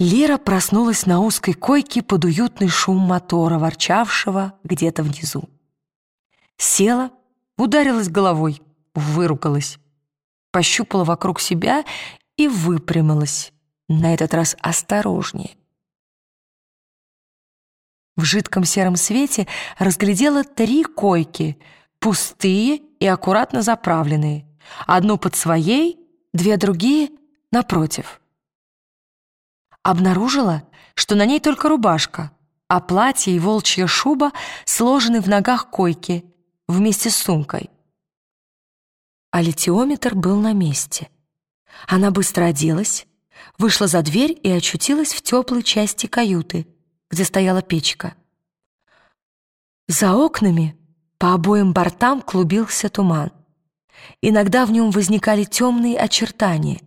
Лира проснулась на узкой койке под уютный шум мотора, ворчавшего где-то внизу. Села, ударилась головой, выругалась, пощупала вокруг себя и выпрямилась, на этот раз осторожнее. В жидком сером свете разглядела три койки, пустые и аккуратно заправленные. Одну под своей, две другие напротив. Обнаружила, что на ней только рубашка, а платье и волчья шуба сложены в ногах койки вместе с сумкой. А литиометр был на месте. Она быстро оделась, вышла за дверь и очутилась в теплой части каюты, где стояла печка. За окнами по обоим бортам клубился туман. Иногда в нем возникали темные очертания,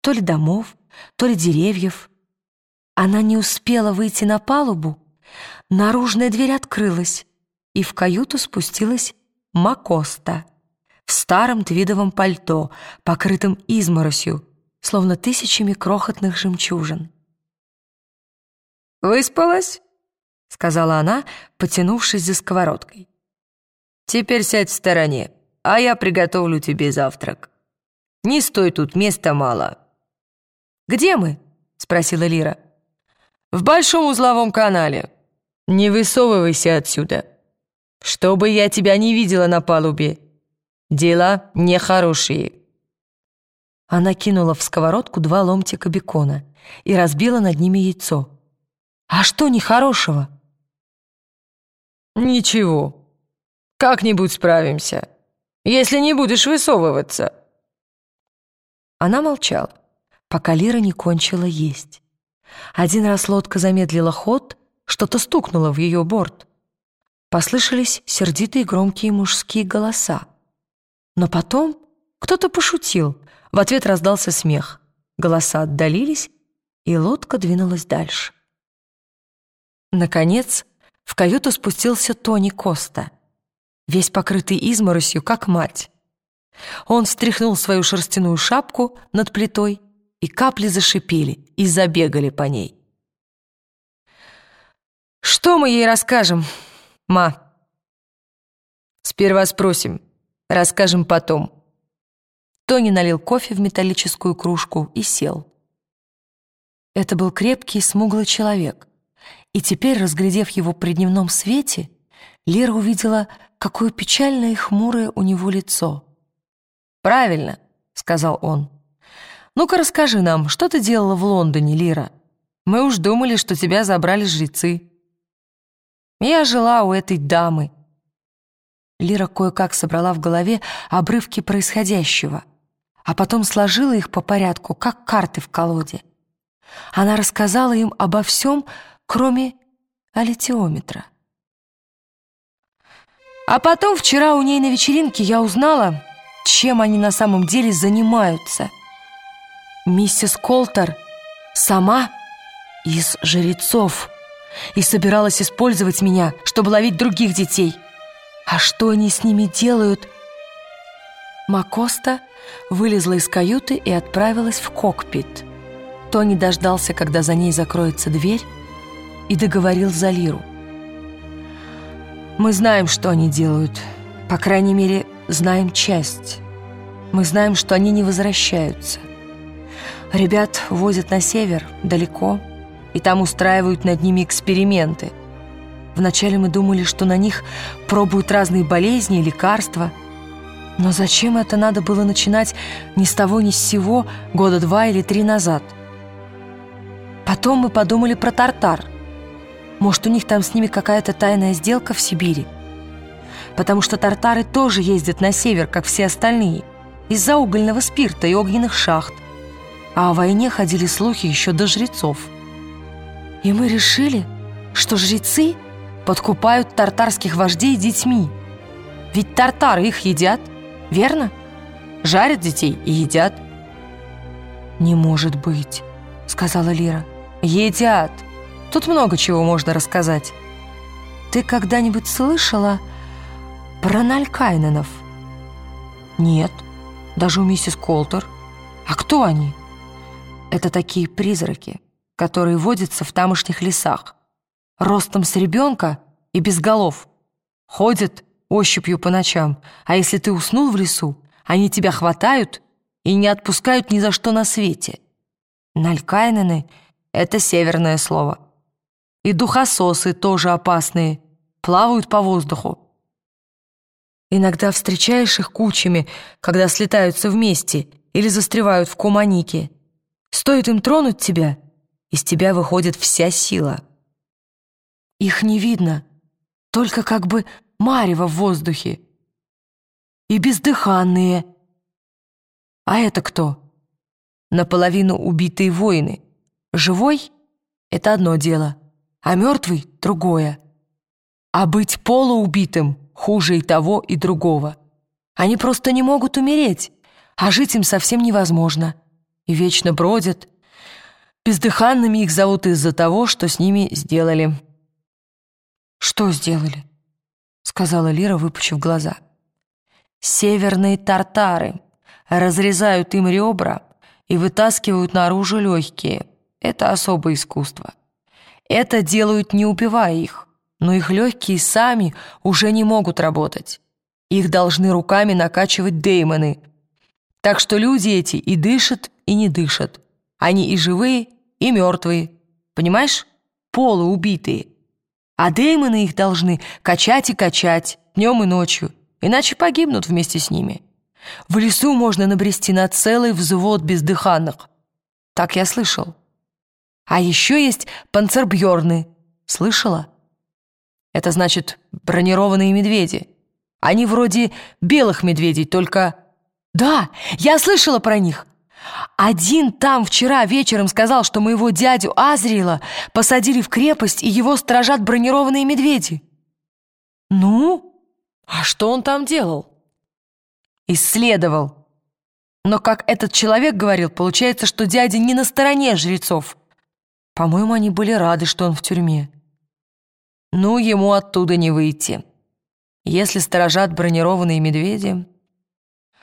то ли домов, то ли деревьев, она не успела выйти на палубу, наружная дверь открылась, и в каюту спустилась Макоста в старом твидовом пальто, покрытом изморосью, словно тысячами крохотных жемчужин. «Выспалась?» — сказала она, потянувшись за сковородкой. «Теперь сядь в стороне, а я приготовлю тебе завтрак. Не стой тут, места мало». «Где мы?» — спросила Лира. В большом узловом канале. Не высовывайся отсюда. Чтобы я тебя не видела на палубе. Дела нехорошие». Она кинула в сковородку два ломтика бекона и разбила над ними яйцо. «А что нехорошего?» «Ничего. Как-нибудь справимся, если не будешь высовываться». Она молчала, пока Лира не кончила есть. Один раз лодка замедлила ход, что-то стукнуло в ее борт. Послышались сердитые громкие мужские голоса. Но потом кто-то пошутил, в ответ раздался смех. Голоса отдалились, и лодка двинулась дальше. Наконец, в каюту спустился Тони Коста, весь покрытый изморосью, как мать. Он встряхнул свою шерстяную шапку над плитой и капли зашипели и забегали по ней. «Что мы ей расскажем, ма?» «Сперва спросим, расскажем потом». Тони налил кофе в металлическую кружку и сел. Это был крепкий, смуглый человек, и теперь, разглядев его при дневном свете, Лера увидела, какое печальное и хмурое у него лицо. «Правильно», — сказал он. Ну-ка расскажи нам, что ты делала в Лондоне, Лира? Мы уж думали, что тебя забрали жрецы». «Я жила у этой дамы». Лира кое-как собрала в голове обрывки происходящего, а потом сложила их по порядку, как карты в колоде. Она рассказала им обо всем, кроме аллитиометра. А потом вчера у ней на вечеринке я узнала, чем они на самом деле занимаются — миссис Колтер сама из жрецов и собиралась использовать меня, чтобы ловить других детей. А что они с ними делают? Макоста вылезла из каюты и отправилась в кокпит. Тони дождался, когда за ней закроется дверь, и договорил за Лиру. «Мы знаем, что они делают. По крайней мере, знаем часть. Мы знаем, что они не возвращаются. Ребят возят на север, далеко, и там устраивают над ними эксперименты. Вначале мы думали, что на них пробуют разные болезни и лекарства. Но зачем это надо было начинать ни с того ни с сего года два или три назад? Потом мы подумали про Тартар. Может, у них там с ними какая-то тайная сделка в Сибири? Потому что тартары тоже ездят на север, как все остальные, из-за угольного спирта и огненных шахт а о войне ходили слухи еще до жрецов. И мы решили, что жрецы подкупают тартарских вождей детьми. Ведь тартары их едят, верно? Жарят детей и едят. «Не может быть», — сказала Лира. «Едят. Тут много чего можно рассказать. Ты когда-нибудь слышала про Налькайненов?» «Нет, даже у миссис Колтер. А кто они?» Это такие призраки, которые водятся в тамошних лесах. Ростом с ребенка и без голов. Ходят ощупью по ночам, а если ты уснул в лесу, они тебя хватают и не отпускают ни за что на свете. Налькайнены — это северное слово. И духососы тоже опасные, плавают по воздуху. Иногда встречаешь их кучами, когда слетаются вместе или застревают в куманике. Стоит им тронуть тебя, из тебя выходит вся сила. Их не видно, только как бы марево в воздухе. И бездыханные. А это кто? Наполовину убитые воины. Живой — это одно дело, а мертвый — другое. А быть полуубитым хуже и того, и другого. Они просто не могут умереть, а жить им совсем невозможно. И вечно бродят. Бездыханными их зовут из-за того, что с ними сделали. «Что сделали?» — сказала Лира, выпучив глаза. «Северные тартары разрезают им ребра и вытаскивают наружу легкие. Это особое искусство. Это делают, не убивая их, но их легкие сами уже не могут работать. Их должны руками накачивать деймоны. Так что люди эти и дышат, и не дышат. Они и живые, и мертвые. Понимаешь? Полуубитые. А деймоны их должны качать и качать, днем и ночью, иначе погибнут вместе с ними. В лесу можно набрести на целый взвод бездыханных. Так я слышал. А еще есть панцербьерны. Слышала? Это значит бронированные медведи. Они вроде белых медведей, только... Да, я слышала про них. Один там вчера вечером сказал, что моего дядю Азриила посадили в крепость, и его сторожат бронированные медведи. Ну, а что он там делал? Исследовал. Но, как этот человек говорил, получается, что дядя не на стороне жрецов. По-моему, они были рады, что он в тюрьме. Ну, ему оттуда не выйти. Если сторожат бронированные медведи...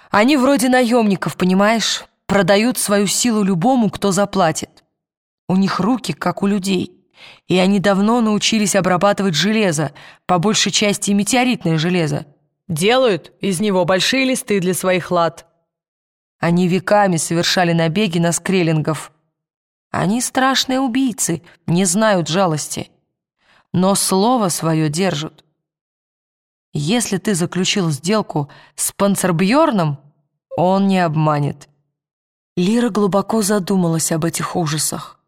Они вроде наемников, понимаешь? Продают свою силу любому, кто заплатит. У них руки, как у людей. И они давно научились обрабатывать железо, по большей части метеоритное железо. Делают из него большие листы для своих лад. Они веками совершали набеги на скреллингов. Они страшные убийцы, не знают жалости но слово свое держат. Если ты заключил сделку с Панцербьорном, он не обманет. Лира глубоко задумалась об этих ужасах.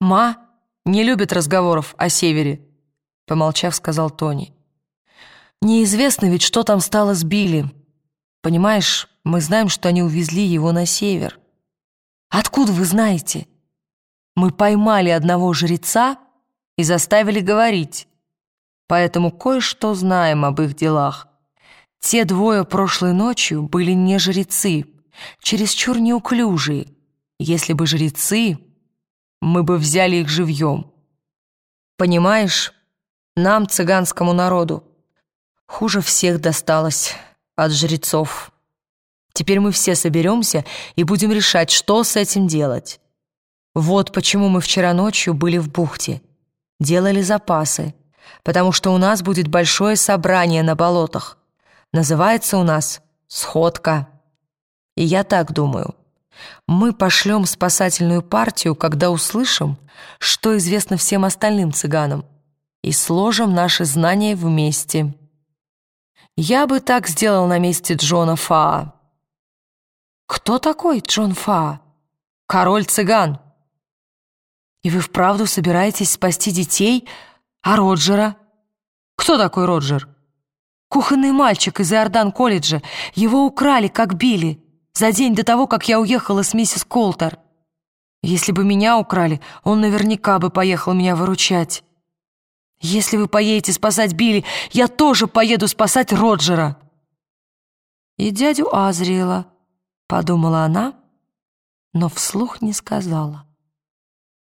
«Ма не любит разговоров о севере», — помолчав, сказал Тони. «Неизвестно ведь, что там стало с Билли. Понимаешь, мы знаем, что они увезли его на север. Откуда вы знаете? Мы поймали одного жреца, и заставили говорить. Поэтому кое-что знаем об их делах. Те двое прошлой ночью были не жрецы, чересчур неуклюжие. Если бы жрецы, мы бы взяли их живьем. Понимаешь, нам, цыганскому народу, хуже всех досталось от жрецов. Теперь мы все соберемся и будем решать, что с этим делать. Вот почему мы вчера ночью были в бухте делали запасы, потому что у нас будет большое собрание на болотах. Называется у нас «Сходка». И я так думаю. Мы пошлем спасательную партию, когда услышим, что известно всем остальным цыганам, и сложим наши знания вместе. Я бы так сделал на месте Джона Фаа. Кто такой Джон Фаа? Король цыган. И вы вправду собираетесь спасти детей? А Роджера? Кто такой Роджер? Кухонный мальчик из Иордан-колледжа. Его украли, как били, за день до того, как я уехала с миссис Колтер. Если бы меня украли, он наверняка бы поехал меня выручать. Если вы поедете спасать Билли, я тоже поеду спасать Роджера. И дядю Азриэла, подумала она, но вслух не сказала.